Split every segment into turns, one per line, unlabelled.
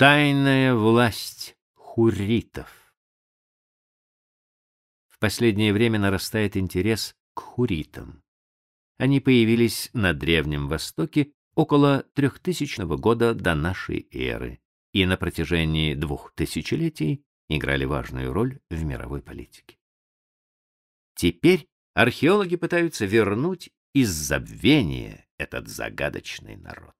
Тайная власть хуритов. В последнее время нарастает интерес к хуритам. Они появились на Древнем Востоке около 3000 года до нашей эры и на протяжении двух тысячелетий играли важную роль в мировой политике. Теперь археологи пытаются вернуть из забвения этот загадочный народ.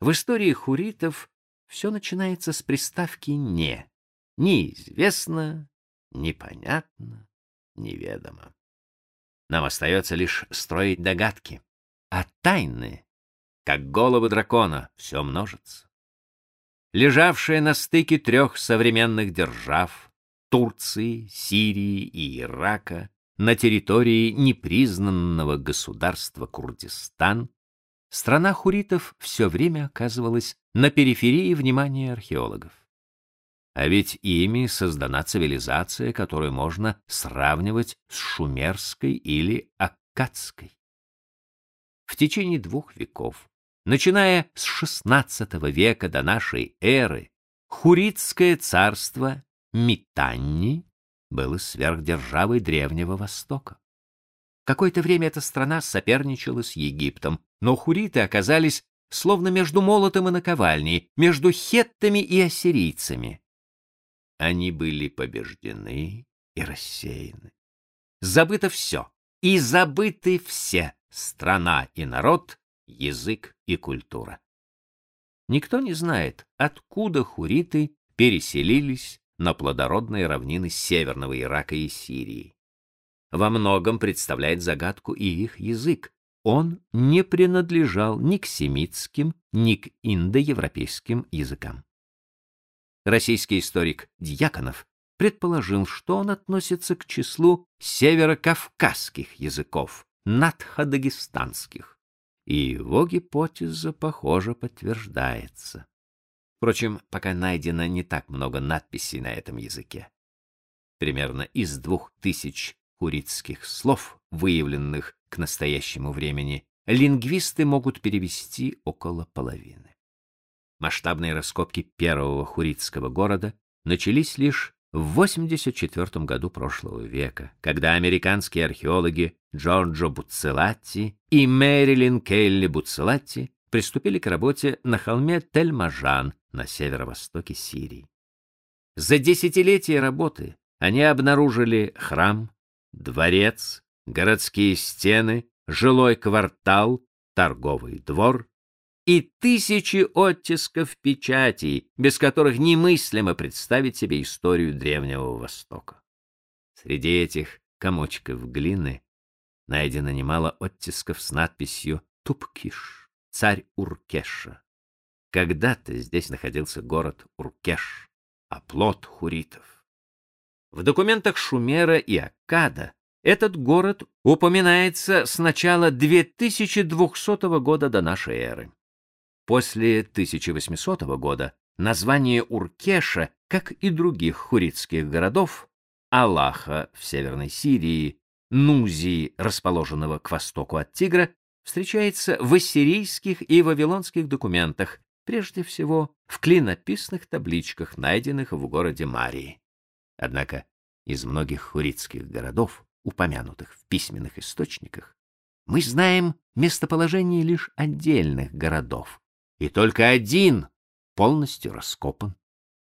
В истории хуритов все начинается с приставки «не». Неизвестно, непонятно, неведомо. Нам остается лишь строить догадки, а тайны, как головы дракона, все множится. Лежавшая на стыке трех современных держав Турции, Сирии и Ирака на территории непризнанного государства Курдистан страна хуритов все время оказывалась на периферии внимания археологов. А ведь ими создана цивилизация, которую можно сравнивать с шумерской или аккадской. В течение двух веков, начиная с XVI века до нашей эры, хуритское царство Митанни было сверхдержавой Древнего Востока. Какое-то время эта страна соперничала с Египтом, но хуриты оказались словно между молотом и наковальней, между хеттами и ассирийцами. Они были побеждены и рассеяны. Забыто все, и забыты все — страна и народ, язык и культура. Никто не знает, откуда хуриты переселились на плодородные равнины северного Ирака и Сирии во многом представляет загадку и их язык. Он не принадлежал ни к семитским, ни к индоевропейским языкам. Российский историк Дьяконов предположил, что он относится к числу северокавказских языков, надхадагестанских, и его гипотеза, похоже, подтверждается. Впрочем, пока найдено не так много надписей на этом языке. Примерно из двух тысяч хуритских слов, выявленных к настоящему времени, лингвисты могут перевести около половины. Масштабные раскопки первого хуритского города начались лишь в 84 году прошлого века, когда американские археологи Джорджо Буццелатти и Мэрилин Келли Буццелатти приступили к работе на холме Тель-Мажан на северо-востоке Сирии. За десятилетия работы они обнаружили храм, дворец, городские стены, жилой квартал, торговый двор и тысячи оттисков печатей, без которых немыслимо представить себе историю Древнего Востока. Среди этих комочков глины найдено немало оттисков с надписью «Тупкиш», «Царь Уркеша». Когда-то здесь находился город Уркеш, оплот хуритов. В документах Шумера и Аккада этот город упоминается с начала 2200 года до нашей эры. После 1800 года название Уркеша, как и других хуритских городов, Аллаха в Северной Сирии, Нузии, расположенного к востоку от Тигра, встречается в ассирийских и вавилонских документах, прежде всего в клинописных табличках, найденных в городе Марии. Однако из многих хуритских городов, упомянутых в письменных источниках, мы знаем местоположение лишь отдельных городов, и только один полностью раскопан.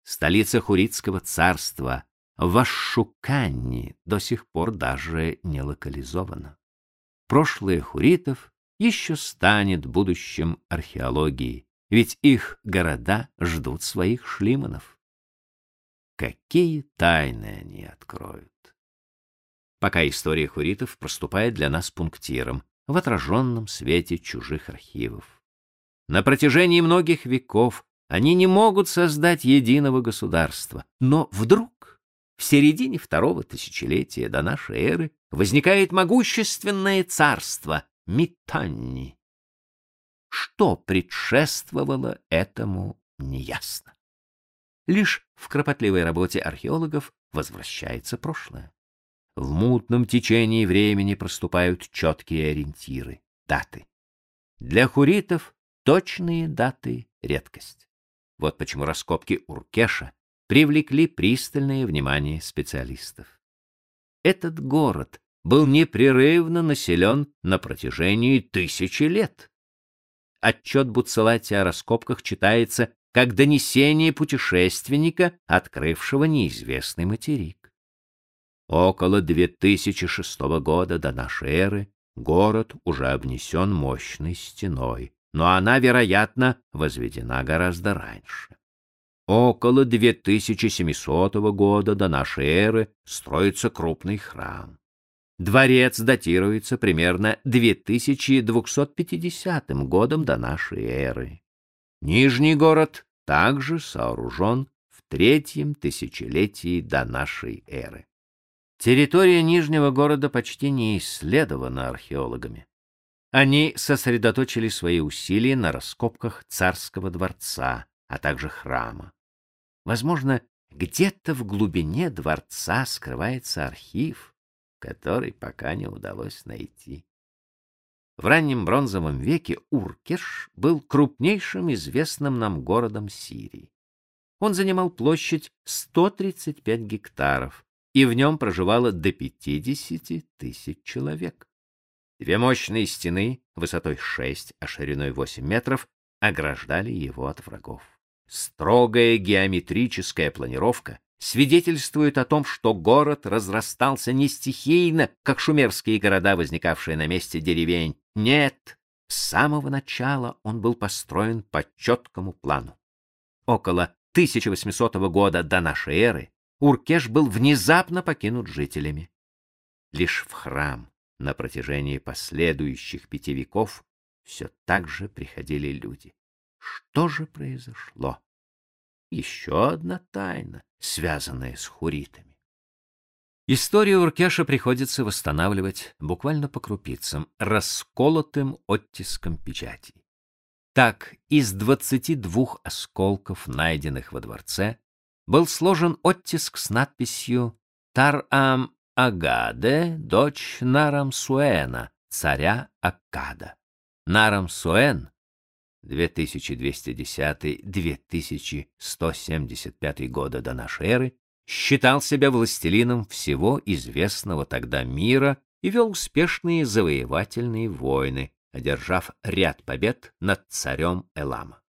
Столица хуритского царства Вашуканни до сих пор даже не локализована. Прошлое хуритов еще станет будущим археологии, ведь их города ждут своих шлиманов. Какие тайны они откроют? Пока история хуритов проступает для нас пунктиром в отраженном свете чужих архивов. На протяжении многих веков они не могут создать единого государства, но вдруг в середине второго тысячелетия до нашей эры возникает могущественное царство Митанни. Что предшествовало этому, неясно. Лишь в кропотливой работе археологов возвращается прошлое. В мутном течении времени проступают четкие ориентиры, даты. Для хуритов точные даты — редкость. Вот почему раскопки Уркеша привлекли пристальное внимание специалистов. Этот город был непрерывно населен на протяжении тысячи лет. Отчет Буцелати о раскопках читается как донесение путешественника, открывшего неизвестный материк. Около 2006 года до нашей эры город уже обнесен мощной стеной, но она, вероятно, возведена гораздо раньше. Около 2700 года до нашей эры строится крупный храм. Дворец датируется примерно 2250 годом до нашей эры. Нижний город также сооружен в третьем тысячелетии до нашей эры. Территория Нижнего города почти не исследована археологами. Они сосредоточили свои усилия на раскопках царского дворца, а также храма. Возможно, где-то в глубине дворца скрывается архив, который пока не удалось найти. В раннем бронзовом веке Уркеш был крупнейшим известным нам городом Сирии. Он занимал площадь 135 гектаров, и в нем проживало до 50 тысяч человек. Две мощные стены, высотой 6, а шириной 8 метров, ограждали его от врагов. Строгая геометрическая планировка свидетельствует о том, что город разрастался не стихийно, как шумерские города, возникавшие на месте деревень. Нет, с самого начала он был построен по четкому плану. Около 1800 года до нашей эры Уркеш был внезапно покинут жителями. Лишь в храм на протяжении последующих пяти веков все так же приходили люди. Что же произошло? Еще одна тайна, связанная с хуритами. Историю Уркеша приходится восстанавливать буквально по крупицам, расколотым оттиском печати. Так, из 22 осколков, найденных во дворце, был сложен оттиск с надписью «Тар-Ам Агаде, дочь Нарам-Суэна, царя Аккада». Нарам-Суэн 2210-2175 года до нашей эры, считал себя властелином всего известного тогда мира и вел успешные завоевательные войны, одержав ряд побед над царем Элама.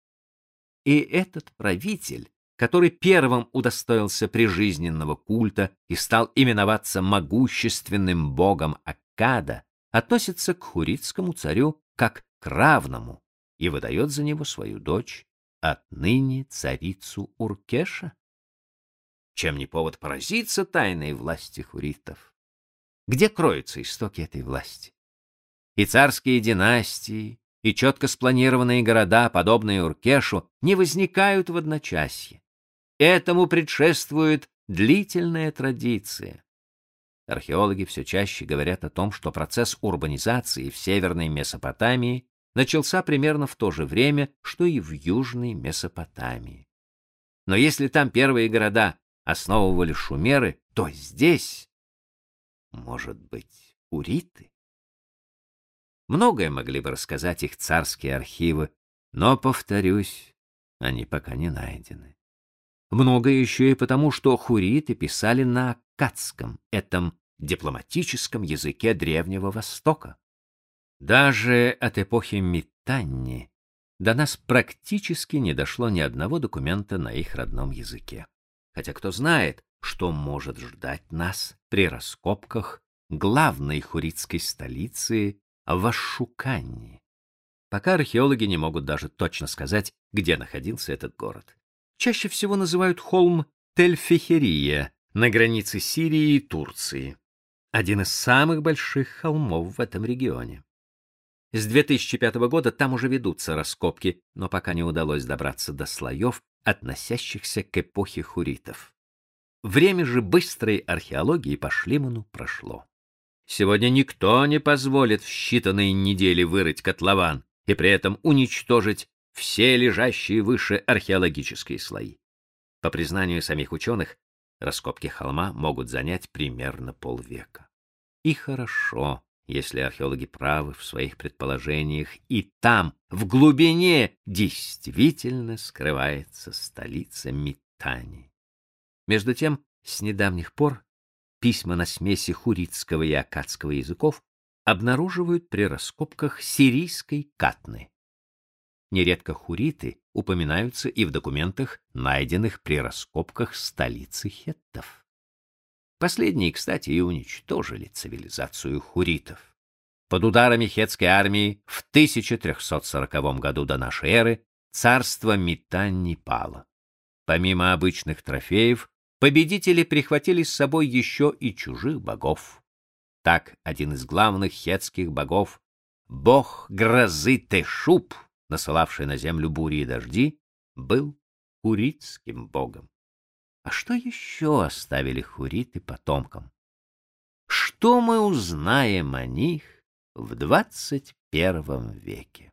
И этот правитель, который первым удостоился прижизненного культа и стал именоваться могущественным богом Аккада, относится к хуритскому царю как к равному, и выдает за него свою дочь, отныне царицу Уркеша? Чем не повод поразиться тайной власти хуритов? Где кроются истоки этой власти? И царские династии, и четко спланированные города, подобные Уркешу, не возникают в одночасье. Этому предшествует длительная традиция. Археологи все чаще говорят о том, что процесс урбанизации в Северной Месопотамии начался примерно в то же время, что и в Южной Месопотамии. Но если там первые города основывали шумеры, то здесь, может быть, уриты? Многое могли бы рассказать их царские архивы, но, повторюсь, они пока не найдены. Многое еще и потому, что хуриты писали на аккадском, этом дипломатическом языке Древнего Востока. Даже от эпохи Митанни до нас практически не дошло ни одного документа на их родном языке. Хотя кто знает, что может ждать нас при раскопках главной хуритской столицы Вашуканни. Пока археологи не могут даже точно сказать, где находился этот город. Чаще всего называют холм Тель-Фехерия на границе Сирии и Турции. Один из самых больших холмов в этом регионе. С 2005 года там уже ведутся раскопки, но пока не удалось добраться до слоев, относящихся к эпохе хуритов. Время же быстрой археологии по Шлиману прошло. Сегодня никто не позволит в считанные недели вырыть котлован и при этом уничтожить все лежащие выше археологические слои. По признанию самих ученых, раскопки холма могут занять примерно полвека. И хорошо, если археологи правы в своих предположениях, и там, в глубине, действительно скрывается столица Митани. Между тем, с недавних пор письма на смеси хуритского и аккадского языков обнаруживают при раскопках сирийской катны. Нередко хуриты упоминаются и в документах, найденных при раскопках столицы хеттов. Последние, кстати, и уничтожили цивилизацию хуритов. Под ударами хетской армии в 1340 году до нашей эры царство Митанни пало. Помимо обычных трофеев, победители прихватили с собой еще и чужих богов. Так один из главных хетских богов, бог грозы Тешуп, насылавший на землю бури и дожди, был хуритским богом. А что еще оставили хуриты потомкам? Что мы узнаем о них в двадцать первом веке?